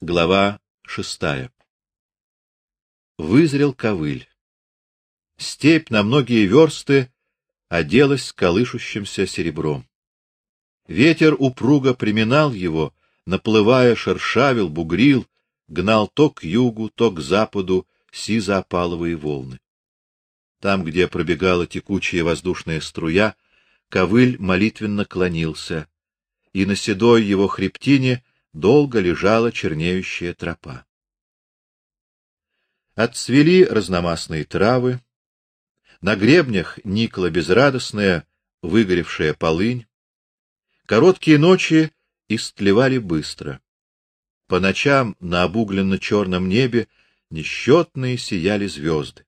Глава шестая. Вызрел ковыль. Степь на многие версты оделась колышущимся серебром. Ветер упруго приминал его, наплывая, шершавил, бугрил, гнал то к югу, то к западу сизо-опаловые волны. Там, где пробегала текучая воздушная струя, ковыль молитвенно клонился, и на седой его хребтине долго лежала чернеющая тропа. Отцвели разномастные травы, на гребнях никла безрадостная, выгоревшая полынь. Короткие ночи истлевали быстро. По ночам на обугленно черном небе несчетные сияли звезды.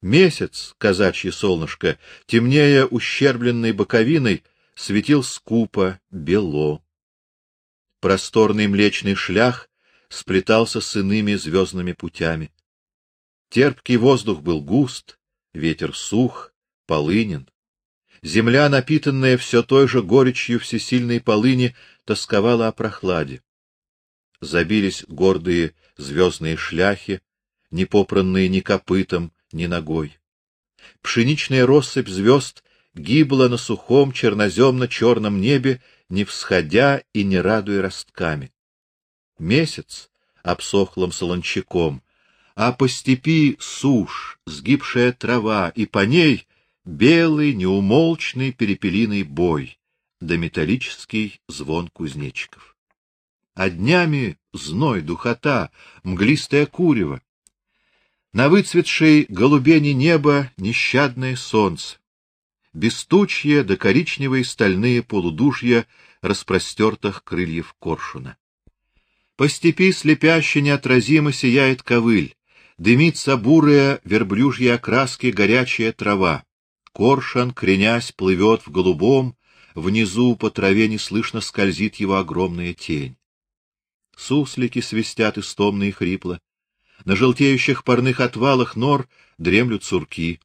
Месяц, казачье солнышко, темнее ущербленной боковиной, светил скупо, бело. Просторный млечный шлях сплетался с иными звездными путями. Терпкий воздух был густ, ветер сух, полынен. Земля, напитанная все той же горечью всесильной полыни, тосковала о прохладе. Забились гордые звездные шляхи, не попранные ни копытом, ни ногой. Пшеничная россыпь звезд гибла на сухом черноземно-черном небе, не всходя и не радуя ростками. Месяц обсохлым солончаком, а по степи сушь, сгибшая трава, и по ней белый неумолчный перепелиный бой, да металлический звон кузнечиков. А днями зной, духота, мглистое курево. На выцветшей голубени неба нещадное солнце бестучье да коричневые стальные полудушья распростертых крыльев коршуна. По степи слепяще неотразимо сияет ковыль, дымится бурая верблюжья окраски горячая трава. Коршун, кренясь, плывет в голубом, внизу по траве неслышно скользит его огромная тень. Суслики свистят истомно и хрипло. На желтеющих парных отвалах нор дремлют сурки.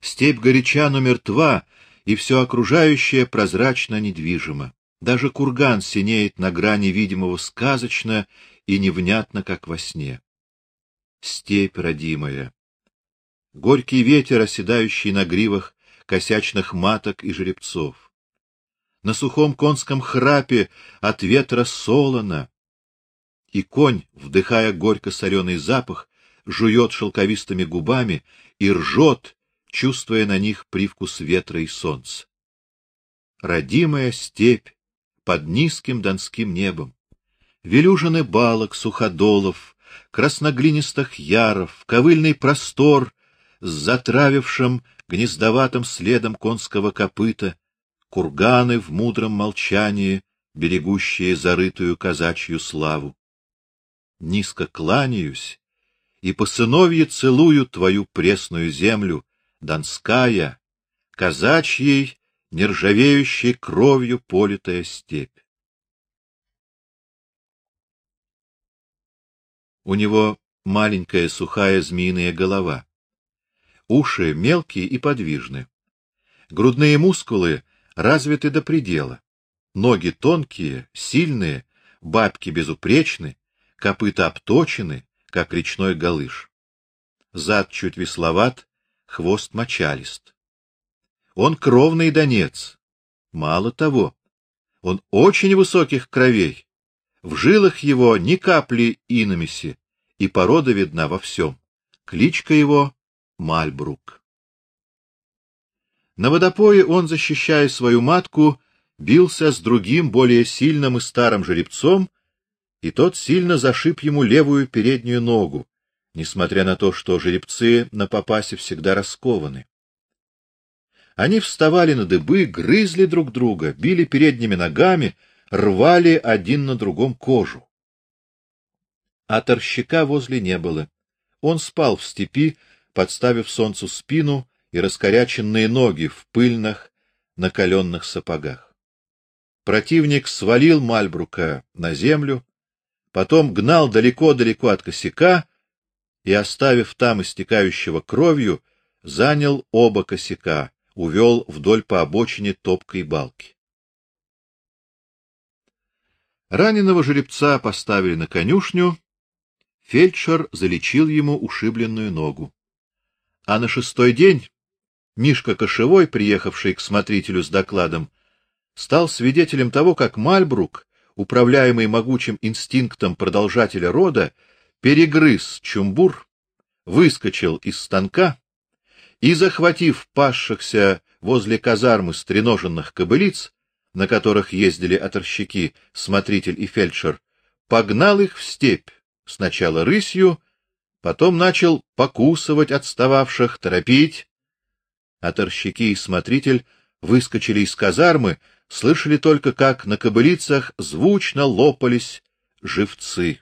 Степь горяча, но мертва, и все окружающее прозрачно недвижимо. Даже курган синеет на грани видимого сказочно и невнятно, как во сне. Степь родимая. Горький ветер, оседающий на гривах косячных маток и жеребцов. На сухом конском храпе от ветра солоно, и конь, вдыхая горько-соленый запах, жует шелковистыми губами и ржет, чувствуя на них привкус ветра и солнца. Родимая степь под низким донским небом, велюжины балок, суходолов, красноглинистых яров, ковыльный простор с затравившим гнездоватым следом конского копыта, курганы в мудром молчании, берегущие зарытую казачью славу. Низко кланяюсь и по сыновье целую твою пресную землю, Донская, казачьей, нержавеющей кровью политая степь. У него маленькая сухая змеиная голова. Уши мелкие и подвижны. Грудные мускулы развиты до предела. Ноги тонкие, сильные, бабки безупречны, копыта обточены, как речной галыш. Зад чуть весловат, хвост мочалист. Он кровный донец. Мало того, он очень высоких кровей. В жилах его ни капли иномеси, и порода видна во всем. Кличка его Мальбрук. На водопое он, защищая свою матку, бился с другим, более сильным и старым жеребцом, и тот сильно зашиб ему левую переднюю ногу, несмотря на то, что жеребцы на попасе всегда раскованы. Они вставали на дыбы, грызли друг друга, били передними ногами, рвали один на другом кожу. А торщика возле не было. Он спал в степи, подставив солнцу спину и раскоряченные ноги в пыльных, накаленных сапогах. Противник свалил Мальбрука на землю, потом гнал далеко-далеко от косяка и, оставив там истекающего кровью, занял оба косяка, увел вдоль по обочине топкой балки. Раненого жеребца поставили на конюшню, фельдшер залечил ему ушибленную ногу. А на шестой день Мишка Кошевой, приехавший к смотрителю с докладом, стал свидетелем того, как Мальбрук, управляемый могучим инстинктом продолжателя рода, перегрыз чумбур, выскочил из станка и, захватив пасшихся возле казармы стреноженных кобылиц, на которых ездили оторщики, смотритель и фельдшер, погнал их в степь, сначала рысью, потом начал покусывать отстававших, торопить. Оторщики и смотритель выскочили из казармы, слышали только, как на кобылицах звучно лопались живцы.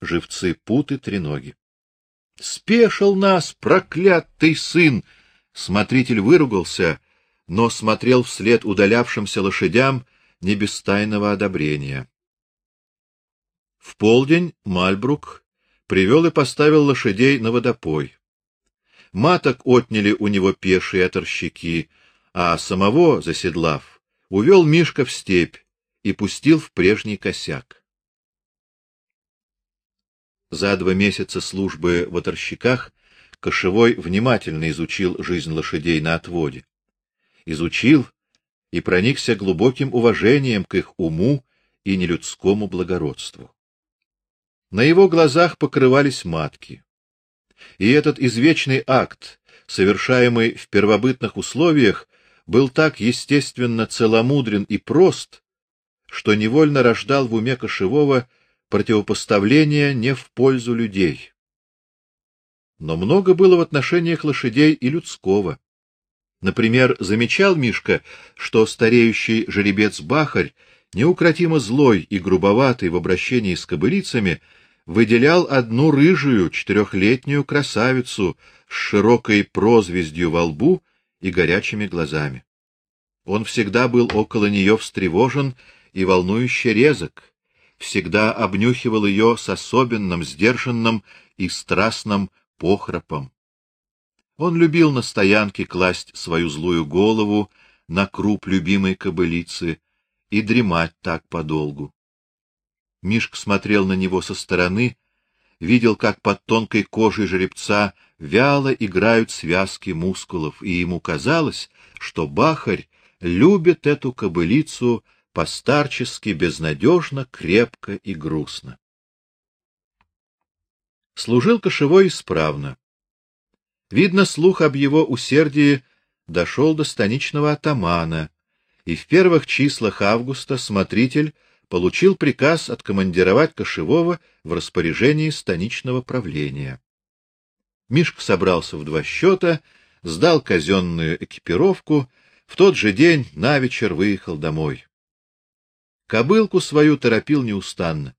Живцы путы треноги. Спешил нас, проклятый сын! Смотритель выругался, но смотрел вслед удалявшимся лошадям не без тайного одобрения. В полдень Мальбрук привел и поставил лошадей на водопой. Маток отняли у него пешие оторщики, а самого, заседлав, увел Мишка в степь и пустил в прежний косяк. За два месяца службы в оторщиках Кошевой внимательно изучил жизнь лошадей на отводе. Изучил и проникся глубоким уважением к их уму и нелюдскому благородству. На его глазах покрывались матки. И этот извечный акт, совершаемый в первобытных условиях, был так естественно целомудрен и прост, что невольно рождал в уме Кошевого противопоставление не в пользу людей. Но много было в отношениях лошадей и людского. Например, замечал Мишка, что стареющий жеребец Бахарь, неукротимо злой и грубоватый в обращении с кобылицами, выделял одну рыжую четырехлетнюю красавицу с широкой прозвездью во лбу и горячими глазами. Он всегда был около нее встревожен и волнующе резок, всегда обнюхивал ее с особенным сдержанным и страстным похрапом. Он любил на стоянке класть свою злую голову на круп любимой кобылицы и дремать так подолгу. Мишка смотрел на него со стороны, видел, как под тонкой кожей жеребца вяло играют связки мускулов, и ему казалось, что бахарь любит эту кобылицу постарчески, безнадежно, крепко и грустно. Служил кошевой исправно. Видно, слух об его усердии дошел до станичного атамана, и в первых числах августа смотритель получил приказ откомандировать кошевого в распоряжении станичного правления. Мишка собрался в два счета, сдал казенную экипировку, в тот же день на вечер выехал домой. Кобылку свою торопил неустанно.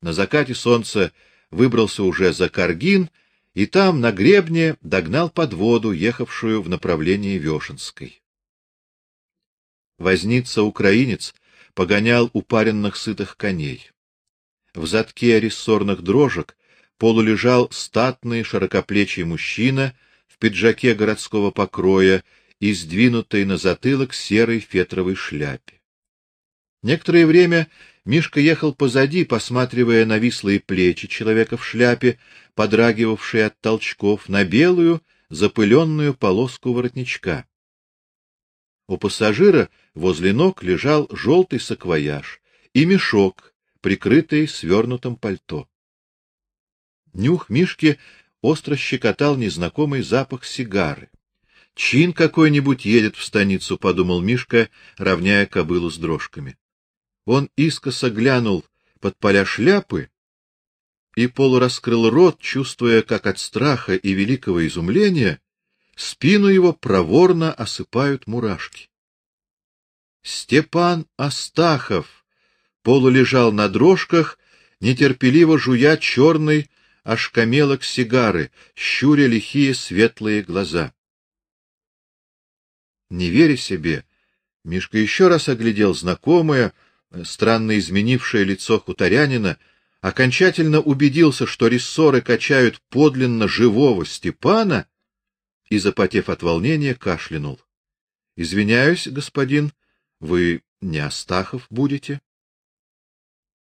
На закате солнца выбрался уже за Каргин и там на гребне догнал подводу, ехавшую в направлении Вешенской. Возница украинец погонял упаренных сытых коней. В задке рессорных дрожек полулежал статный широкоплечий мужчина в пиджаке городского покроя и сдвинутой на затылок серой фетровой шляпе. Некоторое время Мишка ехал позади, посматривая на вислые плечи человека в шляпе, подрагивавшие от толчков, на белую запыленную полоску воротничка. У пассажира возле ног лежал желтый саквояж и мешок, прикрытый свернутым пальто. Нюх Мишки остро щекотал незнакомый запах сигары. Чин какой-нибудь едет в станицу, подумал Мишка, равняя кобылу с дрожками. Он искоса глянул под поля шляпы и полураскрыл рот, чувствуя, как от страха и великого изумления спину его проворно осыпают мурашки. Степан Астахов полулежал на дрожках, нетерпеливо жуя черный ошкамелок сигары, щуря лихие светлые глаза. Не веря себе, Мишка еще раз оглядел знакомое, странно изменившее лицо хуторянина, окончательно убедился, что рессоры качают подлинно живого Степана, и запотев от волнения, кашлянул. Извиняюсь, господин, вы не Астахов будете?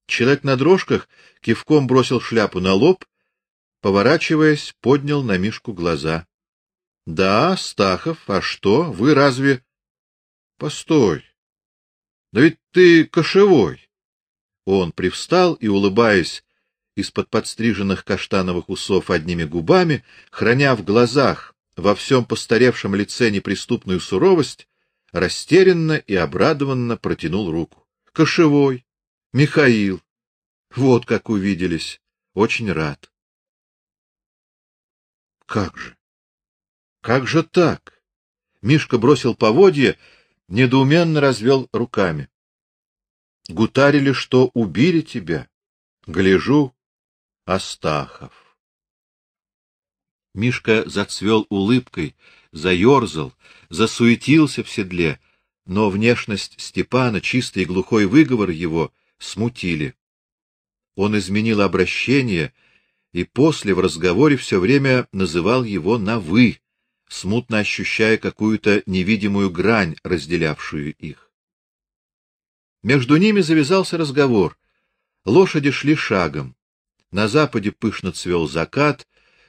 Человек на дрожках кивком бросил шляпу на лоб, поворачиваясь, поднял на Мишку глаза. — Да, Стахов, а что, вы разве... — Постой. Да ведь ты кошевой. Он привстал и, улыбаясь из-под подстриженных каштановых усов одними губами, храня в глазах во всем постаревшем лице неприступную суровость, растерянно и обрадованно протянул руку. Кошевой, Михаил. Вот как увиделись. Очень рад. Как же? Как же так? Мишка бросил поводья, недоуменно развел руками. Гутарили, что убили тебя. Гляжу, Астахов. Мишка зацвел улыбкой, заерзал, засуетился в седле, но внешность Степана, чистый и глухой выговор его смутили. Он изменил обращение и после в разговоре все время называл его на вы, смутно ощущая какую-то невидимую грань, разделявшую их. Между ними завязался разговор. Лошади шли шагом. На западе пышно цвел закат,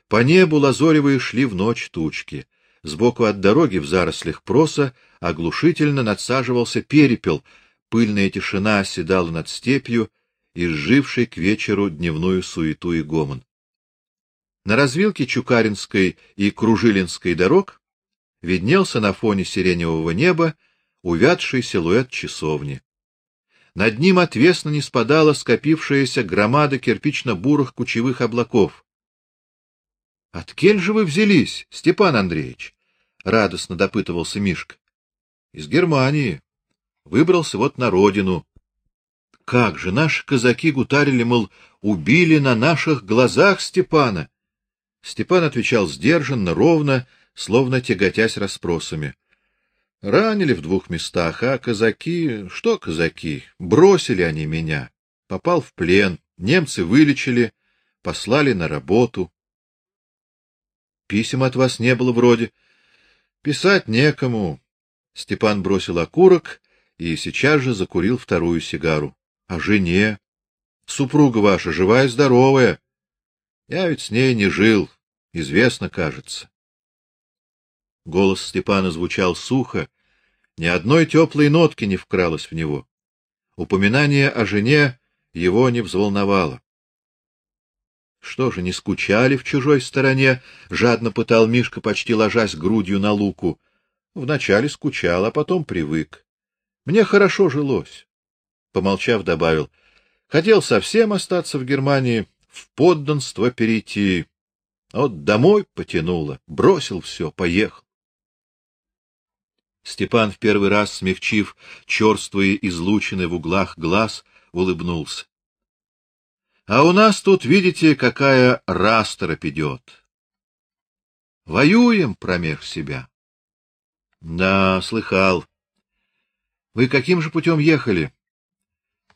по небу лазоревые шли в ночь тучки. Сбоку от дороги в зарослях проса оглушительно надсаживался перепел, пыльная тишина оседала над степью, изжившей к вечеру дневную суету и гомон. На развилке Чукаринской и Кружилинской дорог виднелся на фоне сиреневого неба увядший силуэт часовни. Над ним отвесно не спадала скопившаяся громада кирпично-бурых кучевых облаков. — Откель же вы взялись, Степан Андреевич? — радостно допытывался Мишка. — Из Германии. Выбрался вот на родину. Как же наши казаки гутарили, мол, убили на наших глазах Степана. Степан отвечал сдержанно, ровно, словно тяготясь расспросами. Ранили в двух местах, а казаки, что казаки, бросили они меня. Попал в плен, немцы вылечили, послали на работу. Писем от вас не было вроде. Писать некому. Степан бросил окурок и сейчас же закурил вторую сигару. А жене? Супруга ваша живая и здоровая. Я ведь с ней не жил, известно, кажется. Голос Степана звучал сухо, ни одной теплой нотки не вкралось в него. Упоминание о жене его не взволновало. Что же, не скучали в чужой стороне? жадно пытал Мишка, почти ложась грудью на луку. Вначале скучал, а потом привык. Мне хорошо жилось. Помолчав, добавил: хотел совсем остаться в Германии, в подданство перейти. Вот домой потянуло, бросил все, поехал. Степан в первый раз, смягчив черствые излучины в углах глаз, улыбнулся. А у нас тут, видите, какая расторопь идет. Воюем промеж себя. Да, слыхал. Вы каким же путем ехали?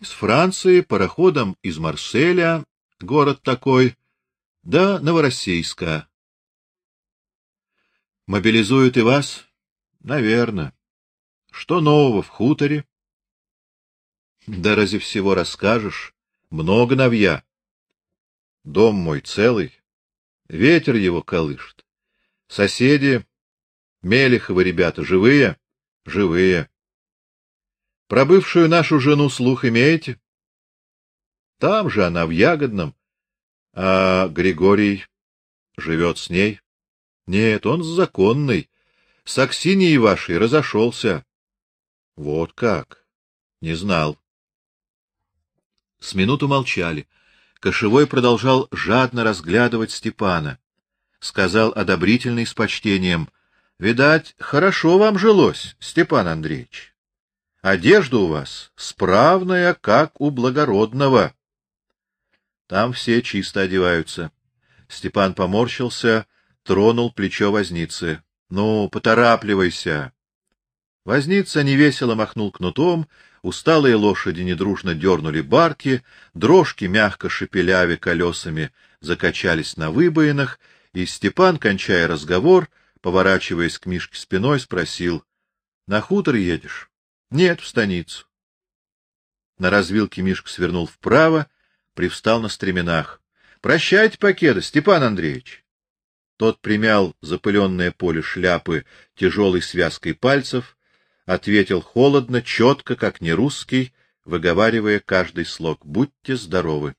Из Франции пароходом из Марселя, город такой, до Новороссийска. Мобилизуют и вас? Наверно. Что нового в хуторе? Да разве всего расскажешь? Много новья. Дом мой целый, ветер его колышет. Соседи, Мелеховы ребята, живые? Живые. Про бывшую нашу жену слух имеете? Там же она в Ягодном, а Григорий живет с ней? Нет, он законный. С Аксиньей вашей разошелся. Вот как? Не знал. С минуту молчали. Кошевой продолжал жадно разглядывать Степана. Сказал одобрительный с почтением: "Видать, хорошо вам жилось, Степан Андреевич. Одежда у вас справная, как у благородного. Там все чисто одеваются. Степан поморщился, тронул плечо возницы. Ну, поторапливайся. Возница невесело махнул кнутом, усталые лошади недружно дернули барки, дрожки мягко шепелявя колесами закачались на выбоинах, и Степан, кончая разговор, поворачиваясь к Мишке спиной, спросил: "На хутор едешь?" "Нет, в станицу". На развилке Мишка свернул вправо, привстал на стременах. — Прощайте, покеда, Степан Андреевич. Тот примял запыленное поле шляпы тяжелой связкой пальцев, ответил холодно, четко, как не русский, выговаривая каждый слог: "Будьте здоровы".